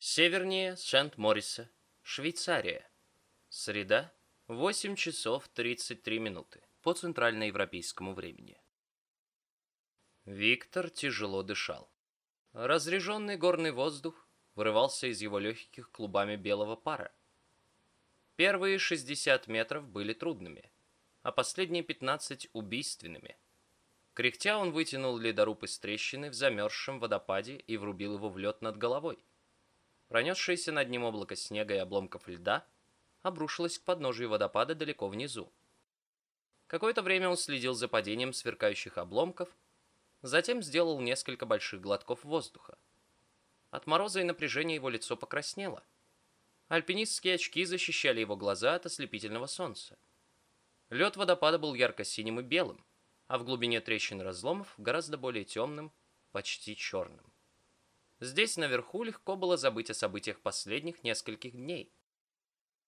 Севернее Сент-Мориса, Швейцария. Среда, 8 часов 33 минуты по центральноевропейскому времени. Виктор тяжело дышал. Разреженный горный воздух вырывался из его легких клубами белого пара. Первые 60 метров были трудными, а последние 15 убийственными. Кряхтя он вытянул ледоруб из трещины в замерзшем водопаде и врубил его в лед над головой. Пронесшееся над ним облако снега и обломков льда обрушилось к подножию водопада далеко внизу. Какое-то время он следил за падением сверкающих обломков, затем сделал несколько больших глотков воздуха. От мороза и напряжения его лицо покраснело. Альпинистские очки защищали его глаза от ослепительного солнца. Лед водопада был ярко-синим и белым, а в глубине трещин разломов гораздо более темным, почти черным. Здесь, наверху, легко было забыть о событиях последних нескольких дней.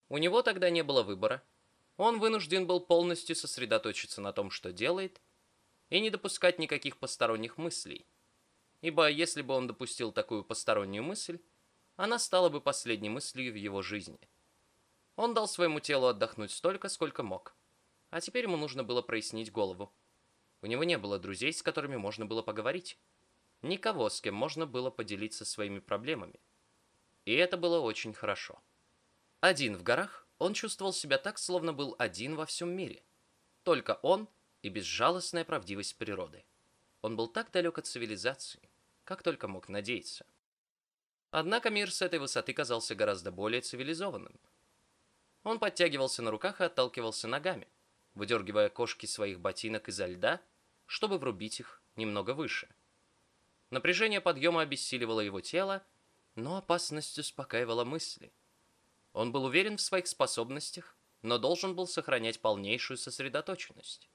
У него тогда не было выбора. Он вынужден был полностью сосредоточиться на том, что делает, и не допускать никаких посторонних мыслей. Ибо если бы он допустил такую постороннюю мысль, она стала бы последней мыслью в его жизни. Он дал своему телу отдохнуть столько, сколько мог. А теперь ему нужно было прояснить голову. У него не было друзей, с которыми можно было поговорить никого, с кем можно было поделиться своими проблемами. И это было очень хорошо. Один в горах, он чувствовал себя так, словно был один во всем мире. Только он и безжалостная правдивость природы. Он был так далек от цивилизации, как только мог надеяться. Однако мир с этой высоты казался гораздо более цивилизованным. Он подтягивался на руках и отталкивался ногами, выдергивая кошки своих ботинок изо льда, чтобы врубить их немного выше – Напряжение подъема обессиливало его тело, но опасность успокаивала мысли. Он был уверен в своих способностях, но должен был сохранять полнейшую сосредоточенность.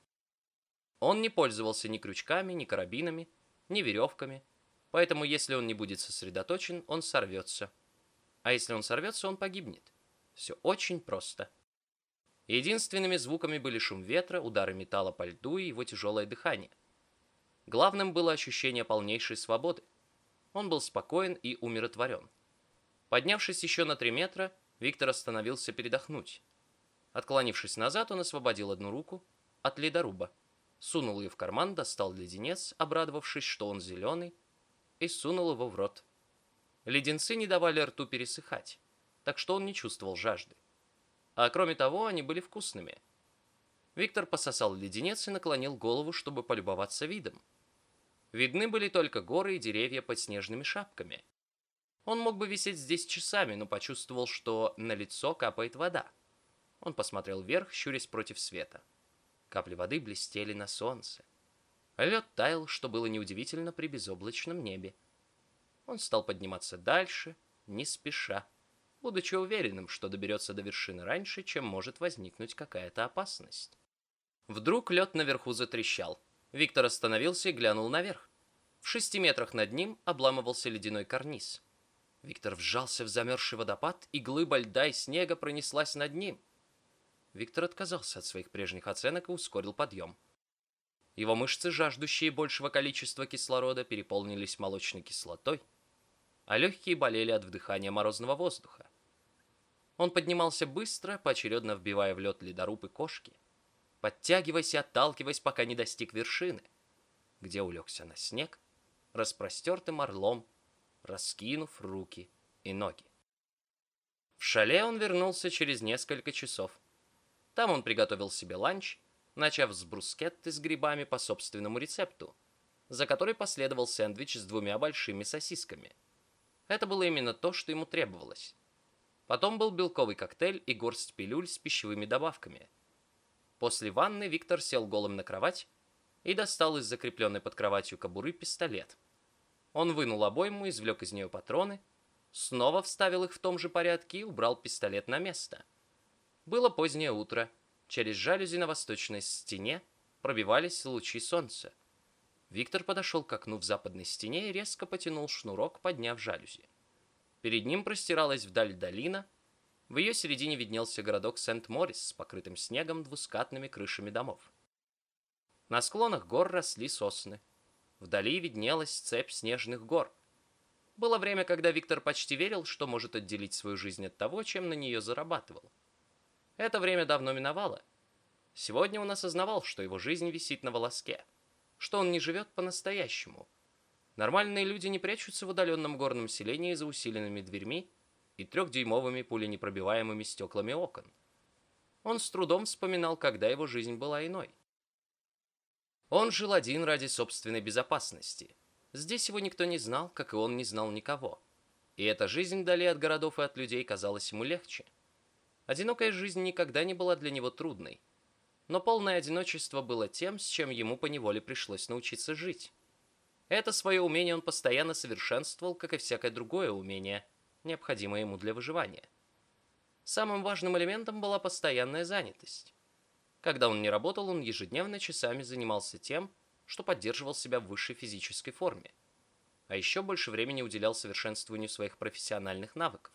Он не пользовался ни крючками, ни карабинами, ни веревками, поэтому если он не будет сосредоточен, он сорвется. А если он сорвется, он погибнет. Все очень просто. Единственными звуками были шум ветра, удары металла по льду и его тяжелое дыхание – Главным было ощущение полнейшей свободы. Он был спокоен и умиротворен. Поднявшись еще на три метра, Виктор остановился передохнуть. Отклонившись назад, он освободил одну руку от ледоруба, сунул ее в карман, достал леденец, обрадовавшись, что он зеленый, и сунул его в рот. Леденцы не давали рту пересыхать, так что он не чувствовал жажды. А кроме того, они были вкусными. Виктор пососал леденец и наклонил голову, чтобы полюбоваться видом. Видны были только горы и деревья под снежными шапками. Он мог бы висеть здесь часами, но почувствовал, что на лицо капает вода. Он посмотрел вверх, щурясь против света. Капли воды блестели на солнце. Лед таял, что было неудивительно при безоблачном небе. Он стал подниматься дальше, не спеша, будучи уверенным, что доберется до вершины раньше, чем может возникнуть какая-то опасность. Вдруг лед наверху затрещал. Виктор остановился и глянул наверх. В шести метрах над ним обламывался ледяной карниз. Виктор вжался в замерзший водопад, и глыба льда и снега пронеслась над ним. Виктор отказался от своих прежних оценок и ускорил подъем. Его мышцы, жаждущие большего количества кислорода, переполнились молочной кислотой, а легкие болели от вдыхания морозного воздуха. Он поднимался быстро, поочередно вбивая в лед ледоруб и кошки – подтягиваясь и отталкиваясь, пока не достиг вершины, где улегся на снег, распростертым орлом, раскинув руки и ноги. В шале он вернулся через несколько часов. Там он приготовил себе ланч, начав с брускетты с грибами по собственному рецепту, за который последовал сэндвич с двумя большими сосисками. Это было именно то, что ему требовалось. Потом был белковый коктейль и горсть пилюль с пищевыми добавками – После ванны Виктор сел голым на кровать и достал из закрепленной под кроватью кобуры пистолет. Он вынул обойму, извлек из нее патроны, снова вставил их в том же порядке и убрал пистолет на место. Было позднее утро. Через жалюзи на восточной стене пробивались лучи солнца. Виктор подошел к окну в западной стене и резко потянул шнурок, подняв жалюзи. Перед ним простиралась вдаль долина, в ее середине виднелся городок Сент-Морис с покрытым снегом двускатными крышами домов. На склонах гор росли сосны. Вдали виднелась цепь снежных гор. Было время, когда Виктор почти верил, что может отделить свою жизнь от того, чем на нее зарабатывал. Это время давно миновало. Сегодня он осознавал, что его жизнь висит на волоске, что он не живет по-настоящему. Нормальные люди не прячутся в удаленном горном селении за усиленными дверьми и трехдюймовыми пуленепробиваемыми стеклами окон. Он с трудом вспоминал, когда его жизнь была иной. Он жил один ради собственной безопасности. Здесь его никто не знал, как и он не знал никого. И эта жизнь вдали от городов и от людей казалась ему легче. Одинокая жизнь никогда не была для него трудной. Но полное одиночество было тем, с чем ему поневоле пришлось научиться жить. Это свое умение он постоянно совершенствовал, как и всякое другое умение, необходимое ему для выживания. Самым важным элементом была постоянная занятость. Когда он не работал, он ежедневно часами занимался тем, что поддерживал себя в высшей физической форме, а еще больше времени уделял совершенствованию своих профессиональных навыков.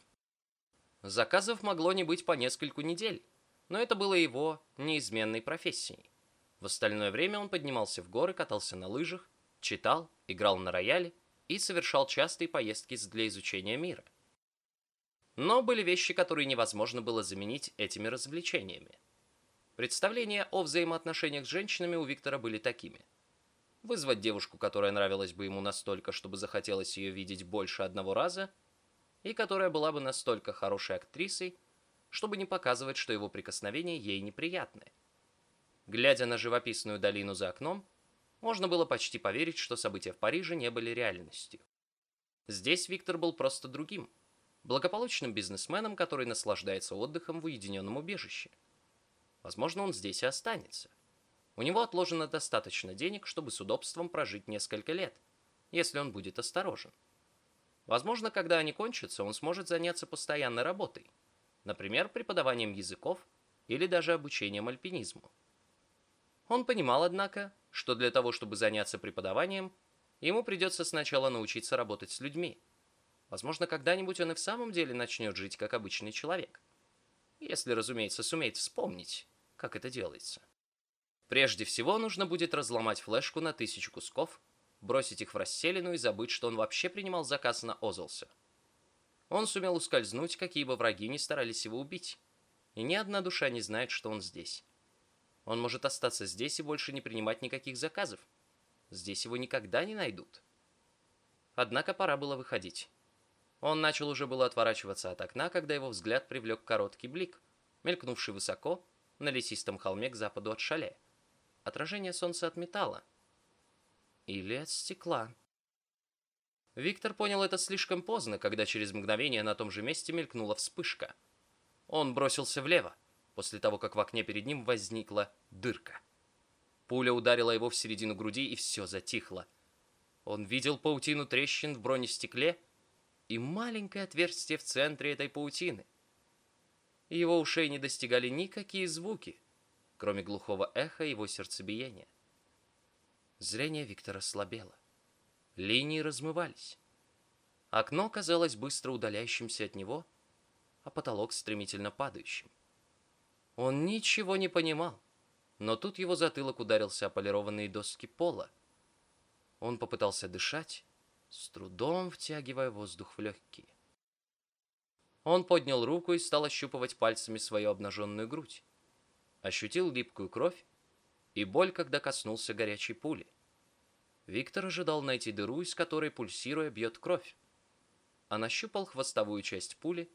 Заказов могло не быть по нескольку недель, но это было его неизменной профессией. В остальное время он поднимался в горы, катался на лыжах, читал, играл на рояле и совершал частые поездки для изучения мира. Но были вещи, которые невозможно было заменить этими развлечениями. Представления о взаимоотношениях с женщинами у Виктора были такими. Вызвать девушку, которая нравилась бы ему настолько, чтобы захотелось ее видеть больше одного раза, и которая была бы настолько хорошей актрисой, чтобы не показывать, что его прикосновения ей неприятны. Глядя на живописную долину за окном, можно было почти поверить, что события в Париже не были реальностью. Здесь Виктор был просто другим, благополучным бизнесменом, который наслаждается отдыхом в уединенном убежище. Возможно, он здесь и останется. У него отложено достаточно денег, чтобы с удобством прожить несколько лет, если он будет осторожен. Возможно, когда они кончатся, он сможет заняться постоянной работой, например, преподаванием языков или даже обучением альпинизму. Он понимал, однако, что для того, чтобы заняться преподаванием, ему придется сначала научиться работать с людьми. Возможно, когда-нибудь он и в самом деле начнет жить как обычный человек. Если, разумеется, сумеет вспомнить, как это делается. Прежде всего, нужно будет разломать флешку на тысячу кусков, бросить их в расселину и забыть, что он вообще принимал заказ на Озелса. Он сумел ускользнуть, какие бы враги не старались его убить. И ни одна душа не знает, что он здесь. Он может остаться здесь и больше не принимать никаких заказов. Здесь его никогда не найдут. Однако пора было выходить. Он начал уже было отворачиваться от окна, когда его взгляд привлек короткий блик, мелькнувший высоко на лесистом холме к западу от шале. Отражение солнца от металла. Или от стекла. Виктор понял это слишком поздно, когда через мгновение на том же месте мелькнула вспышка. Он бросился влево после того, как в окне перед ним возникла дырка. Пуля ударила его в середину груди, и все затихло. Он видел паутину трещин в бронестекле и маленькое отверстие в центре этой паутины. Его ушей не достигали никакие звуки, кроме глухого эха его сердцебиения. Зрение Виктора слабело. Линии размывались. Окно казалось быстро удаляющимся от него, а потолок стремительно падающим. Он ничего не понимал, но тут его затылок ударился о полированные доски пола. Он попытался дышать, с трудом втягивая воздух в легкие. Он поднял руку и стал ощупывать пальцами свою обнаженную грудь. Ощутил липкую кровь и боль, когда коснулся горячей пули. Виктор ожидал найти дыру, из которой, пульсируя, бьет кровь. А нащупал хвостовую часть пули,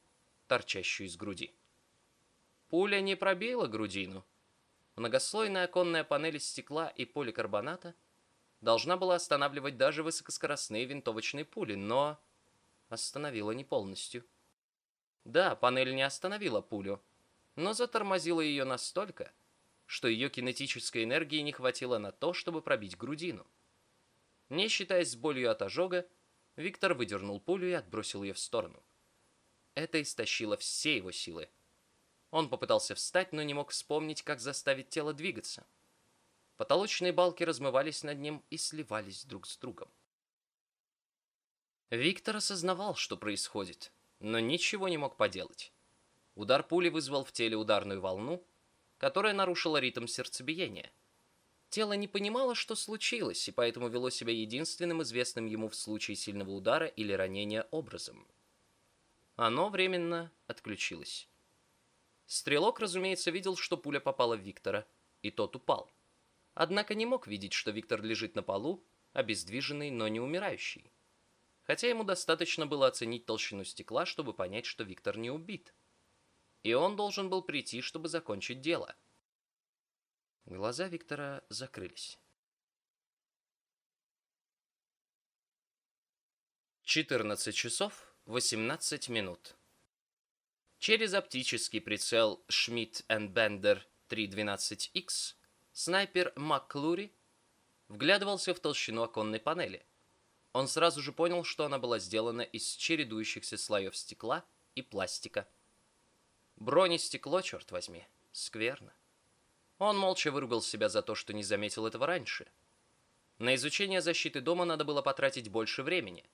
торчащую из груди. Пуля не пробила грудину. Многослойная оконная панель из стекла и поликарбоната должна была останавливать даже высокоскоростные винтовочные пули, но остановила не полностью. Да, панель не остановила пулю, но затормозила ее настолько, что ее кинетической энергии не хватило на то, чтобы пробить грудину. Не считаясь с болью от ожога, Виктор выдернул пулю и отбросил ее в сторону. Это истощило все его силы. Он попытался встать, но не мог вспомнить, как заставить тело двигаться. Потолочные балки размывались над ним и сливались друг с другом. Виктор осознавал, что происходит, но ничего не мог поделать. Удар пули вызвал в теле ударную волну, которая нарушила ритм сердцебиения. Тело не понимало, что случилось, и поэтому вело себя единственным известным ему в случае сильного удара или ранения образом. Оно временно отключилось. Стрелок, разумеется, видел, что пуля попала в Виктора, и тот упал. Однако не мог видеть, что Виктор лежит на полу, обездвиженный, но не умирающий. Хотя ему достаточно было оценить толщину стекла, чтобы понять, что Виктор не убит. И он должен был прийти, чтобы закончить дело. Глаза Виктора закрылись. 14 часов 18 минут. Через оптический прицел Schmidt Bender 312X снайпер МакКлури вглядывался в толщину оконной панели. Он сразу же понял, что она была сделана из чередующихся слоев стекла и пластика. Бронестекло, черт возьми, скверно. Он молча выругал себя за то, что не заметил этого раньше. На изучение защиты дома надо было потратить больше времени.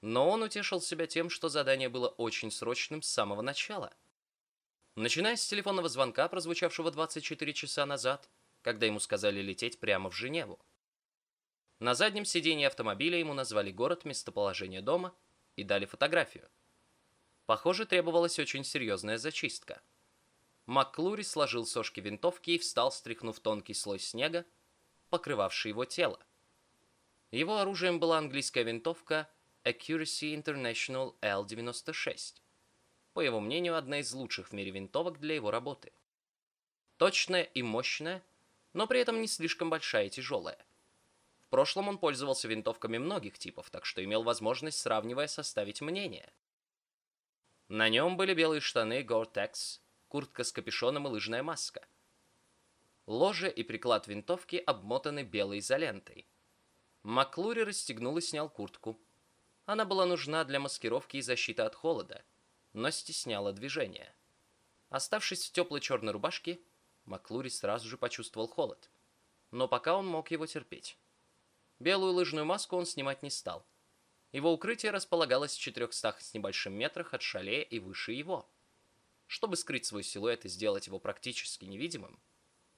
Но он утешил себя тем, что задание было очень срочным с самого начала. Начиная с телефонного звонка, прозвучавшего 24 часа назад, когда ему сказали лететь прямо в Женеву. На заднем сиденье автомобиля ему назвали город, местоположение дома и дали фотографию. Похоже, требовалась очень серьезная зачистка. Макклури сложил сошки винтовки и встал, стряхнув тонкий слой снега, покрывавший его тело. Его оружием была английская винтовка Accuracy International L96. По его мнению, одна из лучших в мире винтовок для его работы. Точная и мощная, но при этом не слишком большая и тяжелая. В прошлом он пользовался винтовками многих типов, так что имел возможность, сравнивая, составить мнение. На нем были белые штаны Gore-Tex, куртка с капюшоном и лыжная маска. Ложе и приклад винтовки обмотаны белой изолентой. Маклури расстегнул и снял куртку. Она была нужна для маскировки и защиты от холода, но стесняла движение. Оставшись в теплой черной рубашке, Маклури сразу же почувствовал холод. Но пока он мог его терпеть. Белую лыжную маску он снимать не стал. Его укрытие располагалось в 400 с небольшим метрах от шале и выше его. Чтобы скрыть свой силуэт и сделать его практически невидимым,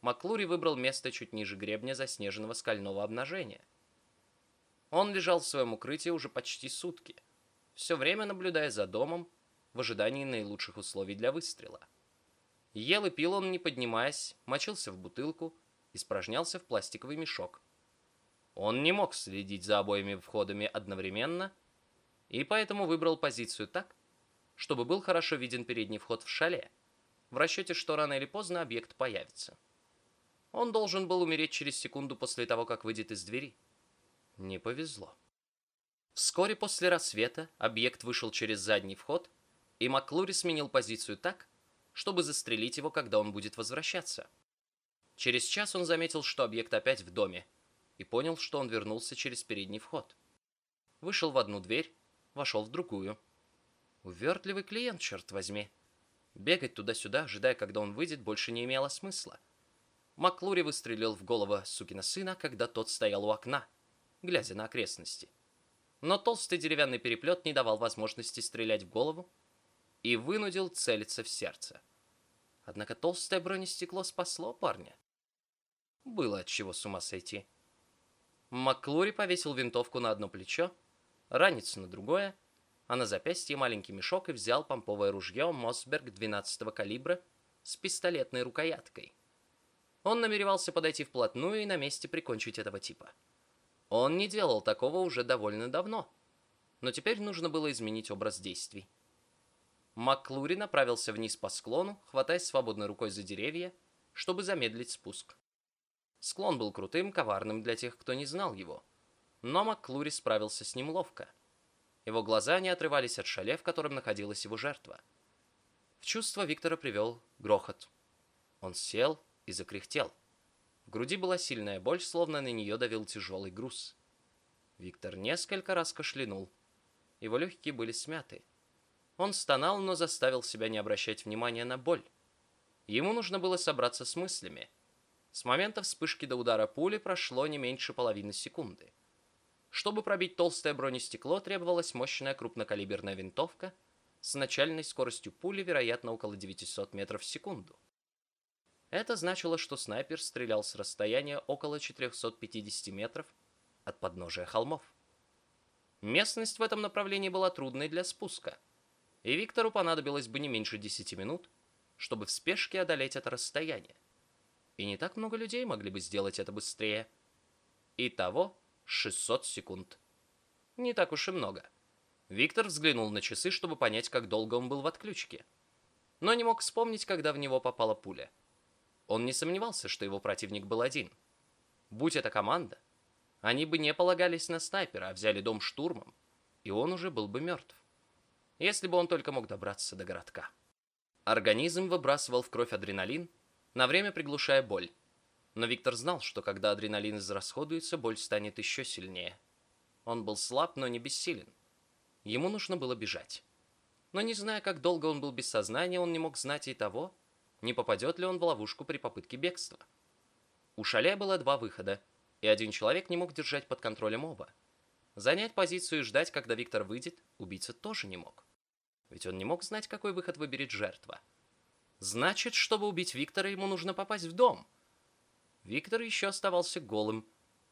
Маклури выбрал место чуть ниже гребня заснеженного скального обнажения. Он лежал в своем укрытии уже почти сутки, все время наблюдая за домом в ожидании наилучших условий для выстрела. Ел и пил он, не поднимаясь, мочился в бутылку, испражнялся в пластиковый мешок. Он не мог следить за обоими входами одновременно, и поэтому выбрал позицию так, чтобы был хорошо виден передний вход в шале, в расчете, что рано или поздно объект появится. Он должен был умереть через секунду после того, как выйдет из двери. Не повезло. Вскоре после рассвета объект вышел через задний вход, и Маклури сменил позицию так, чтобы застрелить его, когда он будет возвращаться. Через час он заметил, что объект опять в доме, и понял, что он вернулся через передний вход. Вышел в одну дверь, вошел в другую – Увертливый клиент, черт возьми. Бегать туда-сюда, ожидая, когда он выйдет, больше не имело смысла. Маклури выстрелил в голову сукина сына, когда тот стоял у окна, глядя на окрестности. Но толстый деревянный переплет не давал возможности стрелять в голову и вынудил целиться в сердце. Однако толстое бронестекло спасло парня. Было от чего с ума сойти. Маклури повесил винтовку на одно плечо, ранец на другое, а на запястье маленький мешок и взял помповое ружье Мосберг 12-го калибра с пистолетной рукояткой. Он намеревался подойти вплотную и на месте прикончить этого типа. Он не делал такого уже довольно давно, но теперь нужно было изменить образ действий. Маклури направился вниз по склону, хватаясь свободной рукой за деревья, чтобы замедлить спуск. Склон был крутым, коварным для тех, кто не знал его, но Маклури справился с ним ловко – его глаза не отрывались от шале, в котором находилась его жертва. В чувство Виктора привел грохот. Он сел и закряхтел. В груди была сильная боль, словно на нее давил тяжелый груз. Виктор несколько раз кашлянул. Его легкие были смяты. Он стонал, но заставил себя не обращать внимания на боль. Ему нужно было собраться с мыслями. С момента вспышки до удара пули прошло не меньше половины секунды. Чтобы пробить толстое бронестекло, требовалась мощная крупнокалиберная винтовка с начальной скоростью пули, вероятно, около 900 метров в секунду. Это значило, что снайпер стрелял с расстояния около 450 метров от подножия холмов. Местность в этом направлении была трудной для спуска, и Виктору понадобилось бы не меньше 10 минут, чтобы в спешке одолеть это расстояние. И не так много людей могли бы сделать это быстрее. Итого 600 секунд. Не так уж и много. Виктор взглянул на часы, чтобы понять, как долго он был в отключке. Но не мог вспомнить, когда в него попала пуля. Он не сомневался, что его противник был один. Будь это команда, они бы не полагались на снайпера, а взяли дом штурмом, и он уже был бы мертв. Если бы он только мог добраться до городка. Организм выбрасывал в кровь адреналин, на время приглушая боль. Но Виктор знал, что когда адреналин израсходуется, боль станет еще сильнее. Он был слаб, но не бессилен. Ему нужно было бежать. Но не зная, как долго он был без сознания, он не мог знать и того, не попадет ли он в ловушку при попытке бегства. У шале было два выхода, и один человек не мог держать под контролем оба. Занять позицию и ждать, когда Виктор выйдет, убийца тоже не мог. Ведь он не мог знать, какой выход выберет жертва. Значит, чтобы убить Виктора, ему нужно попасть в дом. Виктор еще оставался голым,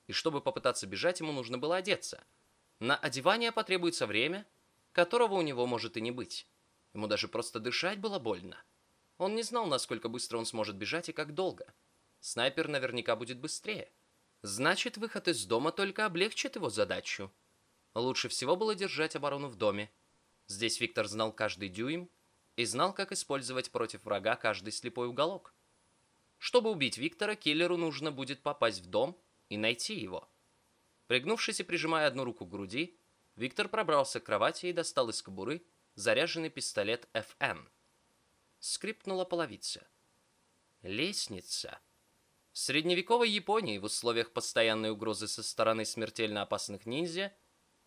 и чтобы попытаться бежать, ему нужно было одеться – на одевание потребуется время, которого у него может и не быть. Ему даже просто дышать было больно. Он не знал, насколько быстро он сможет бежать и как долго. Снайпер наверняка будет быстрее. Значит, выход из дома только облегчит его задачу. Лучше всего было держать оборону в доме. Здесь Виктор знал каждый дюйм и знал, как использовать против врага каждый слепой уголок. Чтобы убить Виктора, киллеру нужно будет попасть в дом и найти его. Пригнувшись и прижимая одну руку к груди, Виктор пробрался к кровати и достал из кобуры заряженный пистолет FN. Скрипнула половица. Лестница. В средневековой Японии в условиях постоянной угрозы со стороны смертельно опасных ниндзя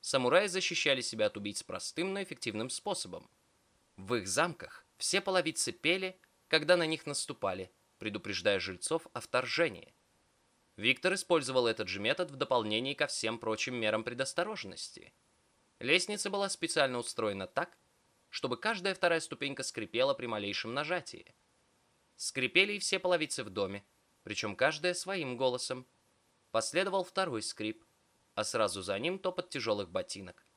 самураи защищали себя от убийц простым, но эффективным способом. В их замках все половицы пели, когда на них наступали, предупреждая жильцов о вторжении – Виктор использовал этот же метод в дополнение ко всем прочим мерам предосторожности. Лестница была специально устроена так, чтобы каждая вторая ступенька скрипела при малейшем нажатии. Скрипели и все половицы в доме, причем каждая своим голосом. Последовал второй скрип, а сразу за ним топот тяжелых ботинок.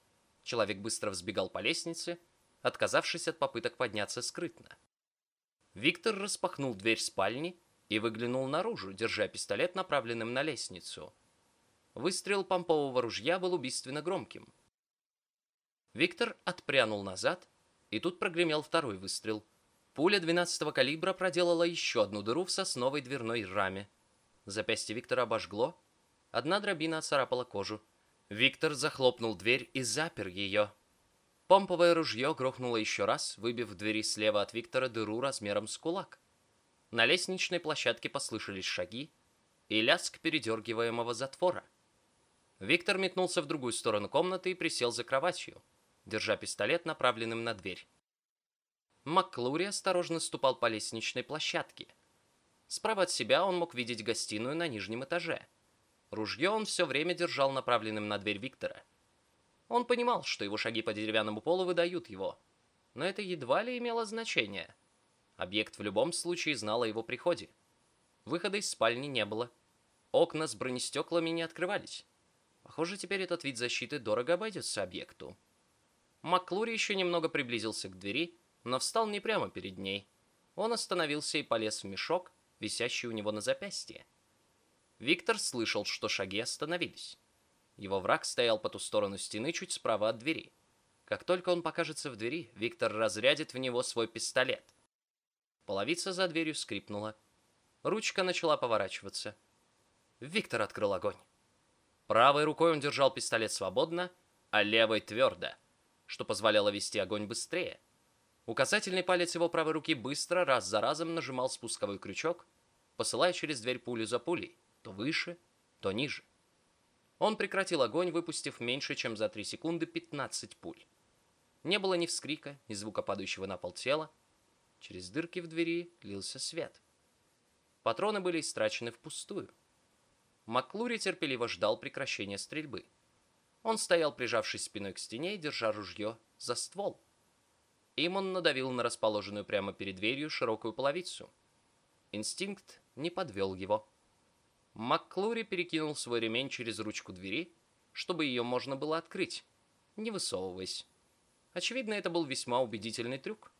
Человек быстро взбегал по лестнице, отказавшись от попыток подняться скрытно. Виктор распахнул дверь спальни и выглянул наружу, держа пистолет, направленным на лестницу. Выстрел помпового ружья был убийственно громким. Виктор отпрянул назад, и тут прогремел второй выстрел. Пуля 12-го калибра проделала еще одну дыру в сосновой дверной раме. Запястье Виктора обожгло, одна дробина оцарапала кожу. Виктор захлопнул дверь и запер ее. Помповое ружье грохнуло еще раз, выбив в двери слева от Виктора дыру размером с кулак. На лестничной площадке послышались шаги и лязг передергиваемого затвора. Виктор метнулся в другую сторону комнаты и присел за кроватью, держа пистолет, направленным на дверь. Макклури осторожно ступал по лестничной площадке. Справа от себя он мог видеть гостиную на нижнем этаже. Ружье он все время держал направленным на дверь Виктора. Он понимал, что его шаги по деревянному полу выдают его, но это едва ли имело значение – Объект в любом случае знал о его приходе. Выхода из спальни не было. Окна с бронестеклами не открывались. Похоже, теперь этот вид защиты дорого обойдется объекту. Маклури еще немного приблизился к двери, но встал не прямо перед ней. Он остановился и полез в мешок, висящий у него на запястье. Виктор слышал, что шаги остановились. Его враг стоял по ту сторону стены чуть справа от двери. Как только он покажется в двери, Виктор разрядит в него свой пистолет. Половица за дверью скрипнула. Ручка начала поворачиваться. Виктор открыл огонь. Правой рукой он держал пистолет свободно, а левой твердо, что позволяло вести огонь быстрее. Указательный палец его правой руки быстро, раз за разом нажимал спусковой крючок, посылая через дверь пулю за пулей, то выше, то ниже. Он прекратил огонь, выпустив меньше, чем за 3 секунды 15 пуль. Не было ни вскрика, ни звука падающего на пол тела, Через дырки в двери лился свет. Патроны были истрачены впустую. Маклури терпеливо ждал прекращения стрельбы. Он стоял, прижавшись спиной к стене и держа ружье за ствол. Им он надавил на расположенную прямо перед дверью широкую половицу. Инстинкт не подвел его. МакКлури перекинул свой ремень через ручку двери, чтобы ее можно было открыть, не высовываясь. Очевидно, это был весьма убедительный трюк.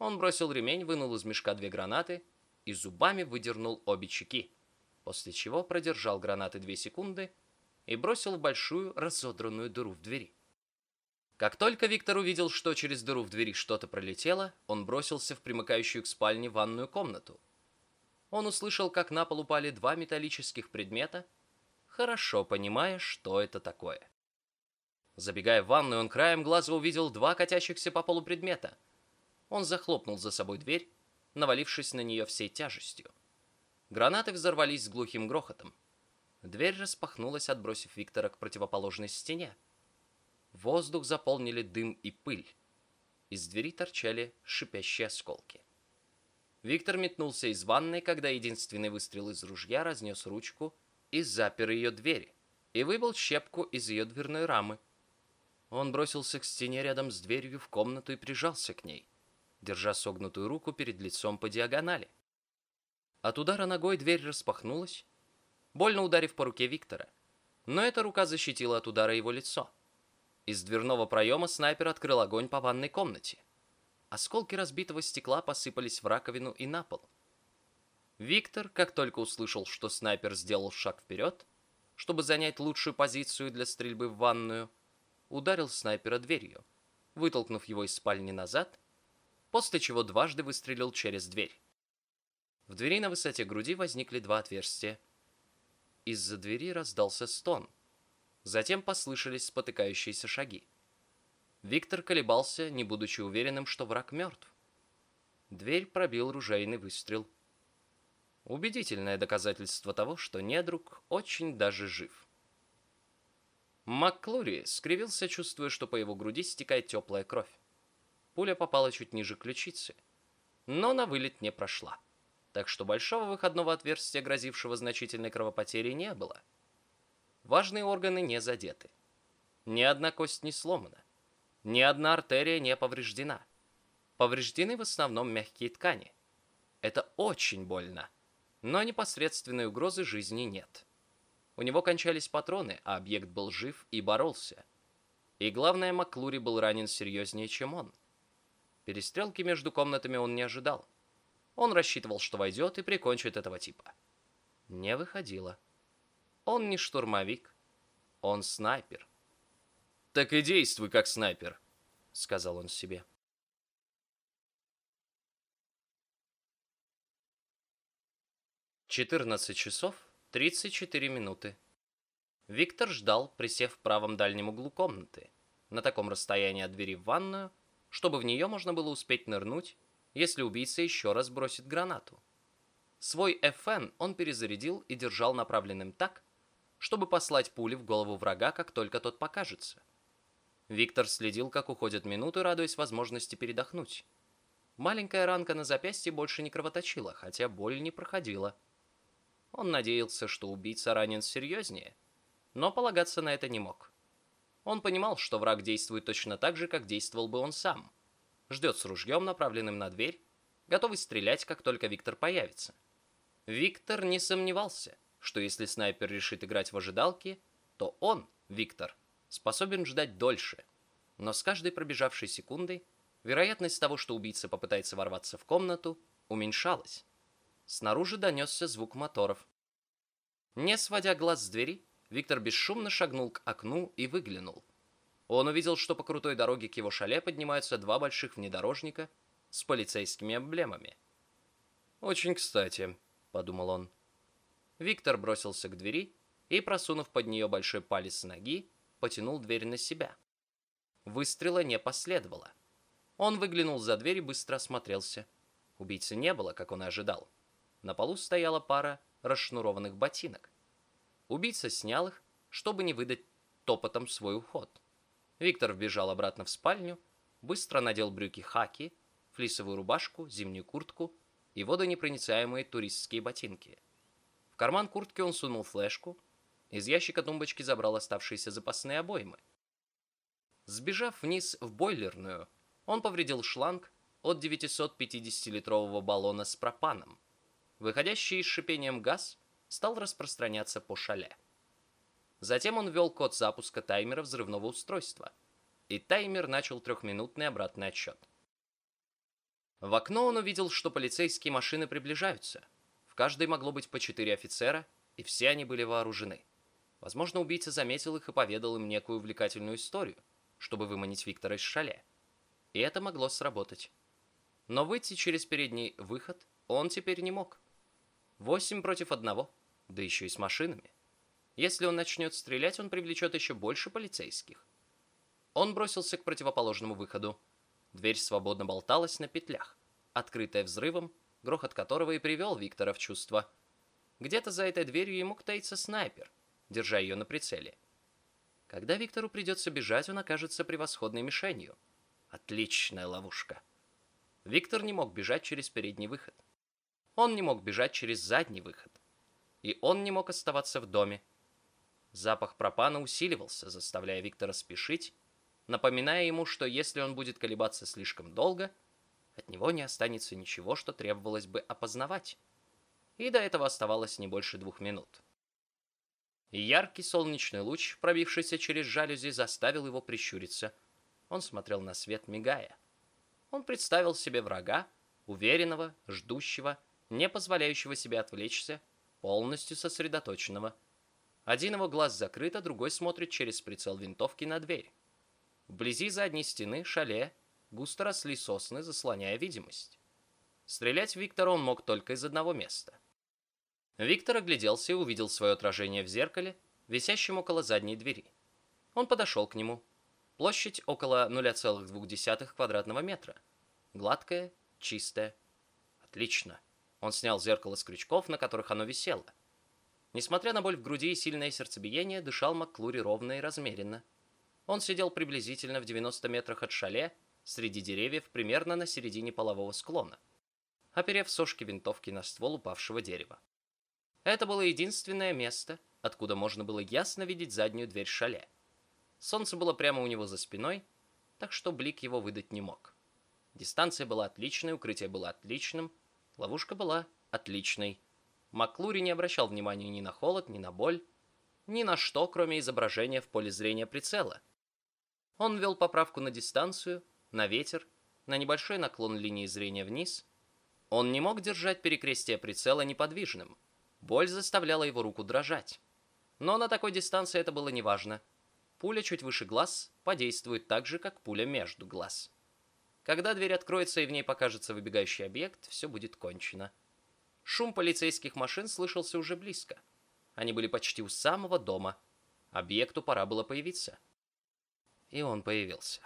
Он бросил ремень, вынул из мешка две гранаты и зубами выдернул обе чеки, после чего продержал гранаты две секунды и бросил в большую разодранную дыру в двери. Как только Виктор увидел, что через дыру в двери что-то пролетело, он бросился в примыкающую к спальне ванную комнату. Он услышал, как на пол упали два металлических предмета, хорошо понимая, что это такое. Забегая в ванную, он краем глаза увидел два катящихся по полу предмета. Он захлопнул за собой дверь, навалившись на нее всей тяжестью. Гранаты взорвались с глухим грохотом. Дверь распахнулась, отбросив Виктора к противоположной стене. Воздух заполнили дым и пыль. Из двери торчали шипящие осколки. Виктор метнулся из ванной, когда единственный выстрел из ружья разнес ручку и запер ее двери, и выбил щепку из ее дверной рамы. Он бросился к стене рядом с дверью в комнату и прижался к ней, держа согнутую руку перед лицом по диагонали. От удара ногой дверь распахнулась, больно ударив по руке Виктора, но эта рука защитила от удара его лицо. Из дверного проема снайпер открыл огонь по ванной комнате. Осколки разбитого стекла посыпались в раковину и на пол. Виктор, как только услышал, что снайпер сделал шаг вперед, чтобы занять лучшую позицию для стрельбы в ванную, ударил снайпера дверью, вытолкнув его из спальни назад, после чего дважды выстрелил через дверь. В двери на высоте груди возникли два отверстия. Из-за двери раздался стон — Затем послышались спотыкающиеся шаги. Виктор колебался, не будучи уверенным, что враг мертв. Дверь пробил ружейный выстрел. Убедительное доказательство того, что недруг очень даже жив. МакКлури скривился, чувствуя, что по его груди стекает теплая кровь. Пуля попала чуть ниже ключицы, но на вылет не прошла, так что большого выходного отверстия, грозившего значительной кровопотерей, не было. Важные органы не задеты. Ни одна кость не сломана. Ни одна артерия не повреждена. Повреждены в основном мягкие ткани. Это очень больно, но непосредственной угрозы жизни нет. У него кончались патроны, а объект был жив и боролся. И главное, Маклури был ранен серьезнее, чем он. Перестрелки между комнатами он не ожидал. Он рассчитывал, что войдет и прикончит этого типа. Не выходило. Он не штурмовик. Он снайпер. «Так и действуй, как снайпер», — сказал он себе. Четырнадцать часов тридцать четыре минуты. Виктор ждал, присев в правом дальнем углу комнаты, на таком расстоянии от двери в ванную, чтобы в нее можно было успеть нырнуть, если убийца еще раз бросит гранату. Свой ФН он перезарядил и держал направленным так, чтобы послать пули в голову врага, как только тот покажется. Виктор следил, как уходят минуты, радуясь возможности передохнуть. Маленькая ранка на запястье больше не кровоточила, хотя боль не проходила. Он надеялся, что убийца ранен серьезнее, но полагаться на это не мог. Он понимал, что враг действует точно так же, как действовал бы он сам. Ждет с ружьем, направленным на дверь, готовый стрелять, как только Виктор появится. Виктор не сомневался – что если снайпер решит играть в ожидалки, то он, Виктор, способен ждать дольше. Но с каждой пробежавшей секундой вероятность того, что убийца попытается ворваться в комнату, уменьшалась. Снаружи донесся звук моторов. Не сводя глаз с двери, Виктор бесшумно шагнул к окну и выглянул. Он увидел, что по крутой дороге к его шале поднимаются два больших внедорожника с полицейскими эмблемами. «Очень кстати», — подумал он. Виктор бросился к двери и, просунув под нее большой палец ноги, потянул дверь на себя. Выстрела не последовало. Он выглянул за дверь и быстро осмотрелся. Убийцы не было, как он и ожидал. На полу стояла пара расшнурованных ботинок. Убийца снял их, чтобы не выдать топотом свой уход. Виктор вбежал обратно в спальню, быстро надел брюки хаки, флисовую рубашку, зимнюю куртку и водонепроницаемые туристские ботинки – карман куртки он сунул флешку, из ящика тумбочки забрал оставшиеся запасные обоймы. Сбежав вниз в бойлерную, он повредил шланг от 950-литрового баллона с пропаном. Выходящий с шипением газ стал распространяться по шале. Затем он ввел код запуска таймера взрывного устройства, и таймер начал трехминутный обратный отсчет. В окно он увидел, что полицейские машины приближаются. Каждой могло быть по четыре офицера, и все они были вооружены. Возможно, убийца заметил их и поведал им некую увлекательную историю, чтобы выманить Виктора из шале. И это могло сработать. Но выйти через передний выход он теперь не мог. Восемь против одного, да еще и с машинами. Если он начнет стрелять, он привлечет еще больше полицейских. Он бросился к противоположному выходу. Дверь свободно болталась на петлях, открытая взрывом, грохот которого и привел Виктора в чувство. Где-то за этой дверью ему таиться снайпер, держа ее на прицеле. Когда Виктору придется бежать, он окажется превосходной мишенью. Отличная ловушка. Виктор не мог бежать через передний выход. Он не мог бежать через задний выход. И он не мог оставаться в доме. Запах пропана усиливался, заставляя Виктора спешить, напоминая ему, что если он будет колебаться слишком долго, от него не останется ничего, что требовалось бы опознавать. И до этого оставалось не больше двух минут. Яркий солнечный луч, пробившийся через жалюзи, заставил его прищуриться. Он смотрел на свет, мигая. Он представил себе врага, уверенного, ждущего, не позволяющего себе отвлечься, полностью сосредоточенного. Один его глаз закрыт, а другой смотрит через прицел винтовки на дверь. Вблизи задней стены шале густо росли сосны, заслоняя видимость. Стрелять в Виктора он мог только из одного места — Виктор огляделся и увидел свое отражение в зеркале, висящем около задней двери. Он подошел к нему. Площадь около 0,2 квадратного метра. Гладкая, чистая. Отлично. Он снял зеркало с крючков, на которых оно висело. Несмотря на боль в груди и сильное сердцебиение, дышал Макклури ровно и размеренно. Он сидел приблизительно в 90 метрах от шале, среди деревьев, примерно на середине полового склона, оперев сошки винтовки на ствол упавшего дерева. Это было единственное место, откуда можно было ясно видеть заднюю дверь шале. Солнце было прямо у него за спиной, так что блик его выдать не мог. Дистанция была отличной, укрытие было отличным, ловушка была отличной. Маклури не обращал внимания ни на холод, ни на боль, ни на что, кроме изображения в поле зрения прицела. Он ввел поправку на дистанцию, на ветер, на небольшой наклон линии зрения вниз. Он не мог держать перекрестие прицела неподвижным — Боль заставляла его руку дрожать. Но на такой дистанции это было неважно. Пуля чуть выше глаз подействует так же, как пуля между глаз. Когда дверь откроется и в ней покажется выбегающий объект, все будет кончено. Шум полицейских машин слышался уже близко. Они были почти у самого дома. Объекту пора было появиться. И он появился.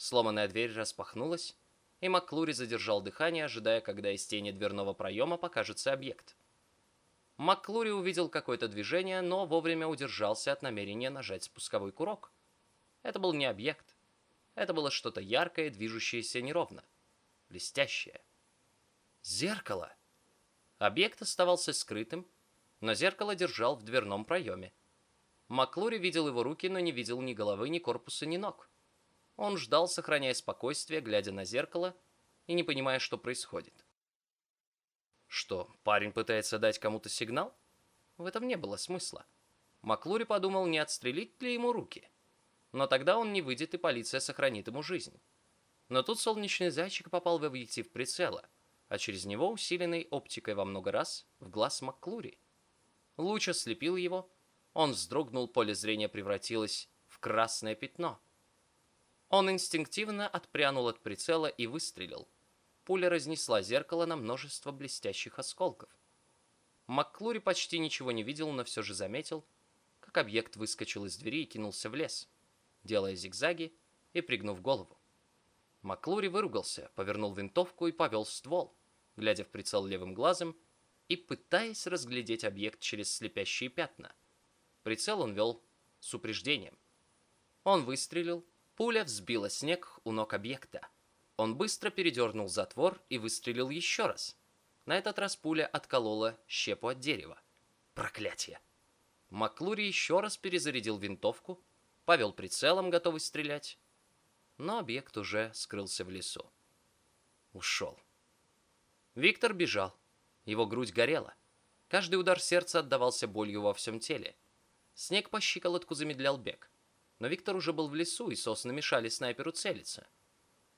Сломанная дверь распахнулась, и Макклури задержал дыхание, ожидая, когда из тени дверного проема покажется объект. Макклури увидел какое-то движение, но вовремя удержался от намерения нажать спусковой курок. Это был не объект. Это было что-то яркое, движущееся неровно. Блестящее. Зеркало. Объект оставался скрытым, но зеркало держал в дверном проеме. Маклури видел его руки, но не видел ни головы, ни корпуса, ни ног. Он ждал, сохраняя спокойствие, глядя на зеркало и не понимая, что происходит. Что, парень пытается дать кому-то сигнал? В этом не было смысла. Маклури подумал, не отстрелить ли ему руки. Но тогда он не выйдет, и полиция сохранит ему жизнь. Но тут солнечный зайчик попал в объектив прицела, а через него, усиленный оптикой во много раз, в глаз Макклури. Луч ослепил его, он вздрогнул, поле зрения превратилось в красное пятно. Он инстинктивно отпрянул от прицела и выстрелил – Пуля разнесла зеркало на множество блестящих осколков. Макклури почти ничего не видел, но все же заметил, как объект выскочил из двери и кинулся в лес, делая зигзаги и пригнув голову. Маклури выругался, повернул винтовку и повел ствол, глядя в прицел левым глазом и пытаясь разглядеть объект через слепящие пятна. Прицел он вел с упреждением. Он выстрелил, пуля взбила снег у ног объекта. Он быстро передернул затвор и выстрелил еще раз. На этот раз пуля отколола щепу от дерева. Проклятие! Маклури еще раз перезарядил винтовку, повел прицелом, готовый стрелять. Но объект уже скрылся в лесу. Ушел. Виктор бежал. Его грудь горела. Каждый удар сердца отдавался болью во всем теле. Снег по щиколотку замедлял бег. Но Виктор уже был в лесу, и сосны мешали снайперу целиться.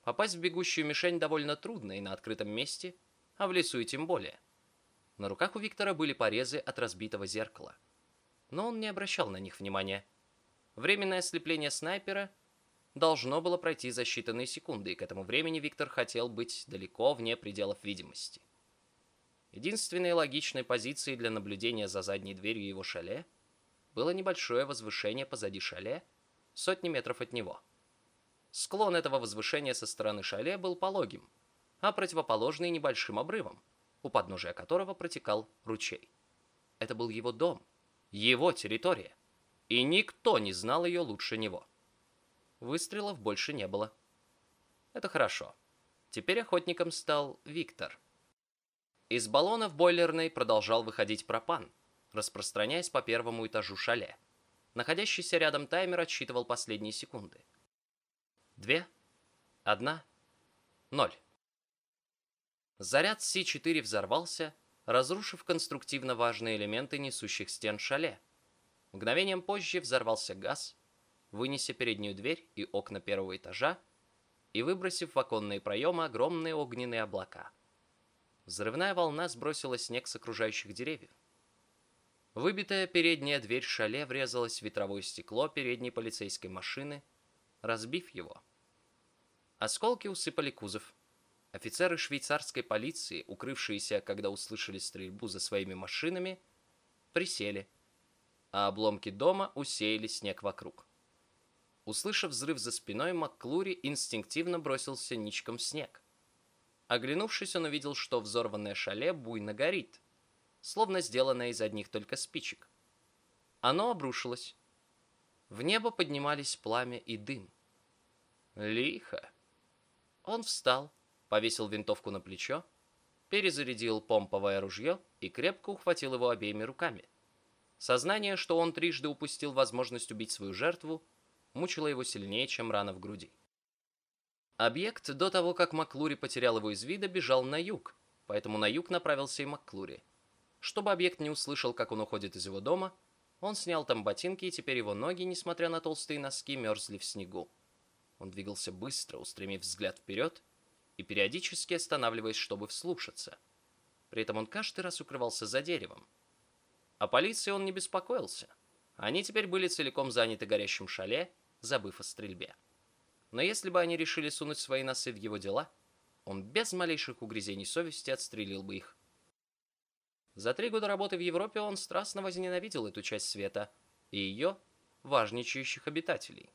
Попасть в бегущую мишень довольно трудно и на открытом месте, а в лесу и тем более. На руках у Виктора были порезы от разбитого зеркала. Но он не обращал на них внимания. Временное ослепление снайпера должно было пройти за считанные секунды, и к этому времени Виктор хотел быть далеко вне пределов видимости. Единственной логичной позицией для наблюдения за задней дверью его шале было небольшое возвышение позади шале, сотни метров от него. Склон этого возвышения со стороны шале был пологим, а противоположный небольшим обрывом, у подножия которого протекал ручей. Это был его дом, его территория, и никто не знал ее лучше него. Выстрелов больше не было. Это хорошо. Теперь охотником стал Виктор. Из баллона в бойлерной продолжал выходить пропан, распространяясь по первому этажу шале. Находящийся рядом таймер отсчитывал последние секунды. Две, одна, ноль. Заряд С-4 взорвался, разрушив конструктивно важные элементы несущих стен шале. Мгновением позже взорвался газ, вынеся переднюю дверь и окна первого этажа и выбросив в оконные проемы огромные огненные облака. Взрывная волна сбросила снег с окружающих деревьев. Выбитая передняя дверь шале врезалась в ветровое стекло передней полицейской машины, разбив его. Осколки усыпали кузов. Офицеры швейцарской полиции, укрывшиеся, когда услышали стрельбу за своими машинами, присели, а обломки дома усеяли снег вокруг. Услышав взрыв за спиной, Макклури инстинктивно бросился ничком в снег. Оглянувшись, он увидел, что взорванное шале буйно горит, словно сделанное из одних только спичек. Оно обрушилось. В небо поднимались пламя и дым. Лихо. Он встал, повесил винтовку на плечо, перезарядил помповое ружье и крепко ухватил его обеими руками. Сознание, что он трижды упустил возможность убить свою жертву, мучило его сильнее, чем рана в груди. Объект до того, как Маклури потерял его из вида, бежал на юг, поэтому на юг направился и Маклури. Чтобы объект не услышал, как он уходит из его дома, он снял там ботинки, и теперь его ноги, несмотря на толстые носки, мерзли в снегу. Он двигался быстро, устремив взгляд вперед и периодически останавливаясь, чтобы вслушаться. При этом он каждый раз укрывался за деревом. О полиции он не беспокоился. Они теперь были целиком заняты горящим шале, забыв о стрельбе. Но если бы они решили сунуть свои носы в его дела, он без малейших угрызений совести отстрелил бы их. За три года работы в Европе он страстно возненавидел эту часть света и ее важничающих обитателей.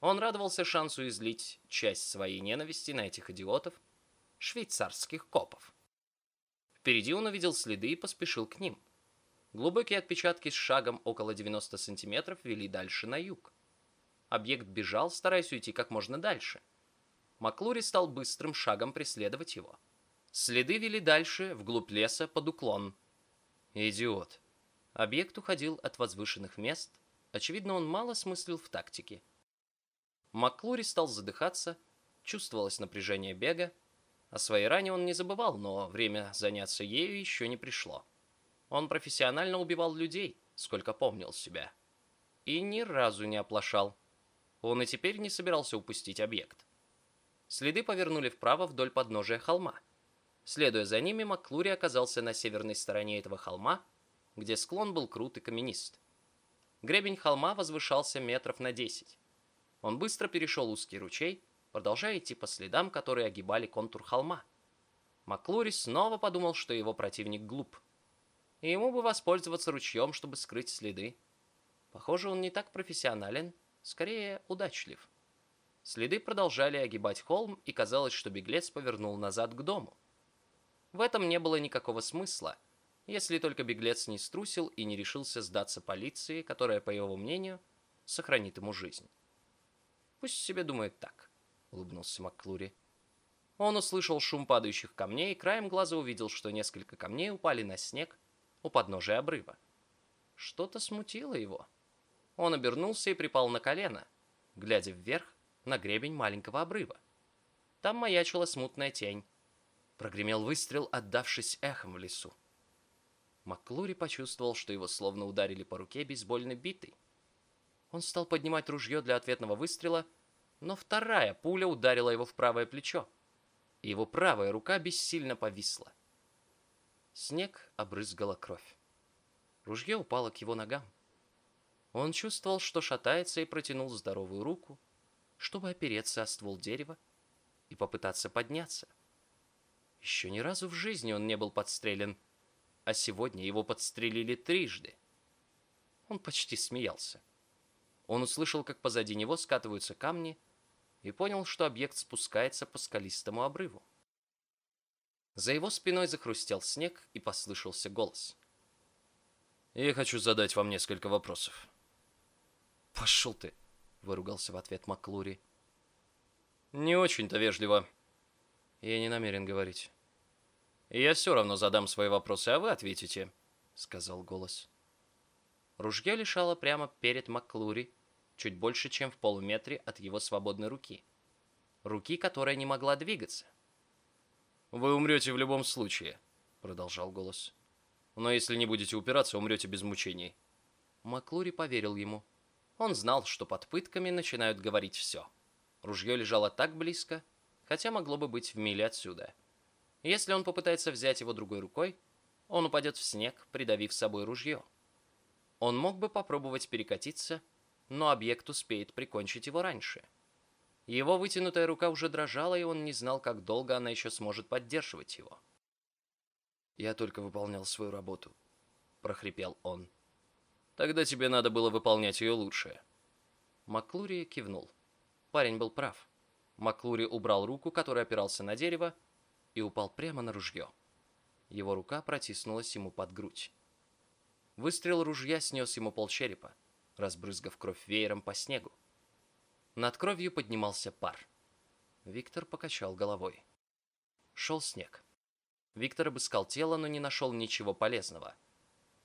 Он радовался шансу излить часть своей ненависти на этих идиотов, швейцарских копов. Впереди он увидел следы и поспешил к ним. Глубокие отпечатки с шагом около 90 сантиметров вели дальше на юг. Объект бежал, стараясь уйти как можно дальше. Маклури стал быстрым шагом преследовать его. Следы вели дальше, вглубь леса, под уклон. Идиот. Объект уходил от возвышенных мест. Очевидно, он мало смыслил в тактике. Маклури стал задыхаться, чувствовалось напряжение бега. О своей ране он не забывал, но время заняться ею еще не пришло. Он профессионально убивал людей, сколько помнил себя. И ни разу не оплошал. Он и теперь не собирался упустить объект. Следы повернули вправо вдоль подножия холма. Следуя за ними, Маклури оказался на северной стороне этого холма, где склон был крут и каменист. Гребень холма возвышался метров на десять. Он быстро перешел узкий ручей, продолжая идти по следам, которые огибали контур холма. Маклури снова подумал, что его противник глуп. И ему бы воспользоваться ручьем, чтобы скрыть следы. Похоже, он не так профессионален, скорее удачлив. Следы продолжали огибать холм, и казалось, что беглец повернул назад к дому. В этом не было никакого смысла, если только беглец не струсил и не решился сдаться полиции, которая, по его мнению, сохранит ему жизнь. «Пусть себе думает так», — улыбнулся Макклури. Он услышал шум падающих камней и краем глаза увидел, что несколько камней упали на снег у подножия обрыва. Что-то смутило его. Он обернулся и припал на колено, глядя вверх на гребень маленького обрыва. Там маячила смутная тень. Прогремел выстрел, отдавшись эхом в лесу. Маклури почувствовал, что его словно ударили по руке бейсбольной битой. Он стал поднимать ружье для ответного выстрела, но вторая пуля ударила его в правое плечо, и его правая рука бессильно повисла. Снег обрызгала кровь. Ружье упало к его ногам. Он чувствовал, что шатается и протянул здоровую руку, чтобы опереться о ствол дерева и попытаться подняться. Еще ни разу в жизни он не был подстрелен, а сегодня его подстрелили трижды. Он почти смеялся. Он услышал, как позади него скатываются камни, и понял, что объект спускается по скалистому обрыву. За его спиной захрустел снег, и послышался голос. «Я хочу задать вам несколько вопросов». «Пошел ты!» — выругался в ответ Маклури. «Не очень-то вежливо. Я не намерен говорить. Я все равно задам свои вопросы, а вы ответите», — сказал голос. Ружье лежало прямо перед Маклури, чуть больше, чем в полуметре от его свободной руки. Руки, которая не могла двигаться. «Вы умрете в любом случае», — продолжал голос. «Но если не будете упираться, умрете без мучений». Маклури поверил ему. Он знал, что под пытками начинают говорить все. Ружье лежало так близко, хотя могло бы быть в миле отсюда. Если он попытается взять его другой рукой, он упадет в снег, придавив собой ружье. Он мог бы попробовать перекатиться, но объект успеет прикончить его раньше. Его вытянутая рука уже дрожала, и он не знал, как долго она еще сможет поддерживать его. «Я только выполнял свою работу», — прохрипел он. Тогда тебе надо было выполнять ее лучше. Маклури кивнул. Парень был прав. Маклури убрал руку, которая опирался на дерево, и упал прямо на ружье. Его рука протиснулась ему под грудь. Выстрел ружья снес ему полчерепа, разбрызгав кровь веером по снегу. Над кровью поднимался пар. Виктор покачал головой. Шел снег. Виктор обыскал тело, но не нашел ничего полезного —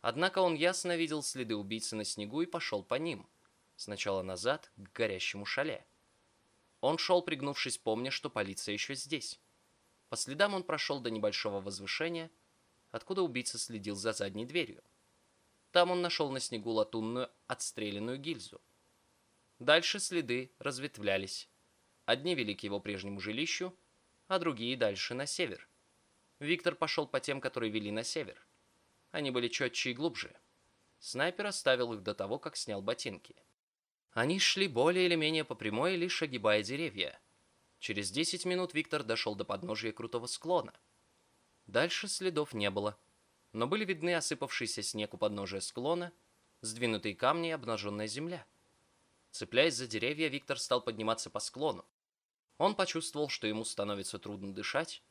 Однако он ясно видел следы убийцы на снегу и пошел по ним. Сначала назад, к горящему шале. Он шел, пригнувшись, помня, что полиция еще здесь. По следам он прошел до небольшого возвышения, откуда убийца следил за задней дверью. Там он нашел на снегу латунную отстрелянную гильзу. Дальше следы разветвлялись. Одни вели к его прежнему жилищу, а другие дальше на север. Виктор пошел по тем, которые вели на север. Они были четче и глубже. Снайпер оставил их до того, как снял ботинки. Они шли более или менее по прямой, лишь огибая деревья. Через 10 минут Виктор дошел до подножия крутого склона. Дальше следов не было, но были видны осыпавшийся снег у подножия склона, сдвинутые камни и обнаженная земля. Цепляясь за деревья, Виктор стал подниматься по склону. Он почувствовал, что ему становится трудно дышать.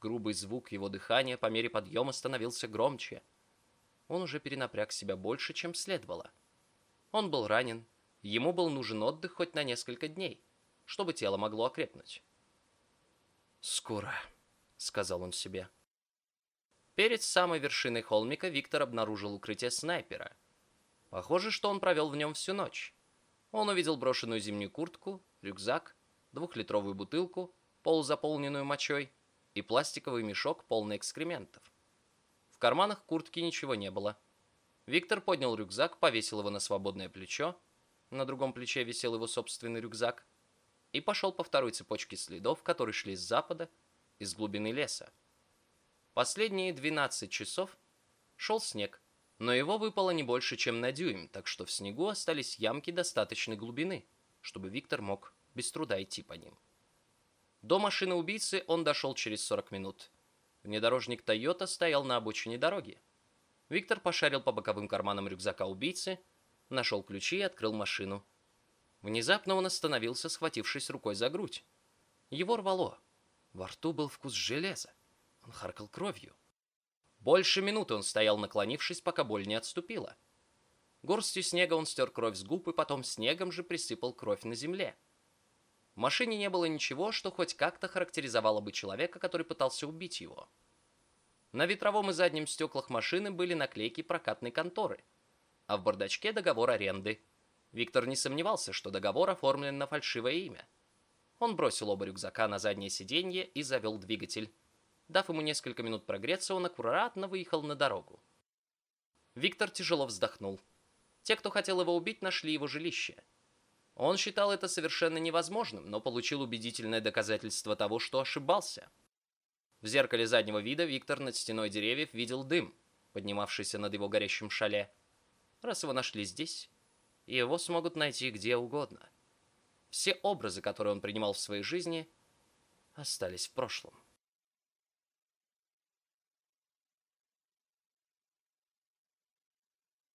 Грубый звук его дыхания по мере подъема становился громче – он уже перенапряг себя больше, чем следовало. Он был ранен, ему был нужен отдых хоть на несколько дней, чтобы тело могло окрепнуть. «Скоро», — сказал он себе. Перед самой вершиной холмика Виктор обнаружил укрытие снайпера. Похоже, что он провел в нем всю ночь. Он увидел брошенную зимнюю куртку, рюкзак, двухлитровую бутылку, полузаполненную мочой, и пластиковый мешок, полный экскрементов. В карманах куртки ничего не было. Виктор поднял рюкзак, повесил его на свободное плечо, на другом плече висел его собственный рюкзак, и пошел по второй цепочке следов, которые шли с запада, из глубины леса. Последние 12 часов шел снег, но его выпало не больше, чем на дюйм, так что в снегу остались ямки достаточной глубины, чтобы Виктор мог без труда идти по ним. До машины убийцы он дошел через 40 минут. Внедорожник Toyota стоял на обочине дороги. Виктор пошарил по боковым карманам рюкзака убийцы, нашел ключи и открыл машину. Внезапно он остановился, схватившись рукой за грудь. Его рвало. Во рту был вкус железа. Он харкал кровью. Больше минуты он стоял, наклонившись, пока боль не отступила. Горстью снега он стер кровь с губ и потом снегом же присыпал кровь на земле. В машине не было ничего, что хоть как-то характеризовало бы человека, который пытался убить его. На ветровом и заднем стеклах машины были наклейки прокатной конторы, а в бардачке договор аренды. Виктор не сомневался, что договор оформлен на фальшивое имя. Он бросил оба рюкзака на заднее сиденье и завел двигатель. Дав ему несколько минут прогреться, он аккуратно выехал на дорогу. Виктор тяжело вздохнул. Те, кто хотел его убить, нашли его жилище. Он считал это совершенно невозможным, но получил убедительное доказательство того, что ошибался. В зеркале заднего вида Виктор над стеной деревьев видел дым, поднимавшийся над его горящим шале. Раз его нашли здесь, его смогут найти где угодно. Все образы, которые он принимал в своей жизни, остались в прошлом.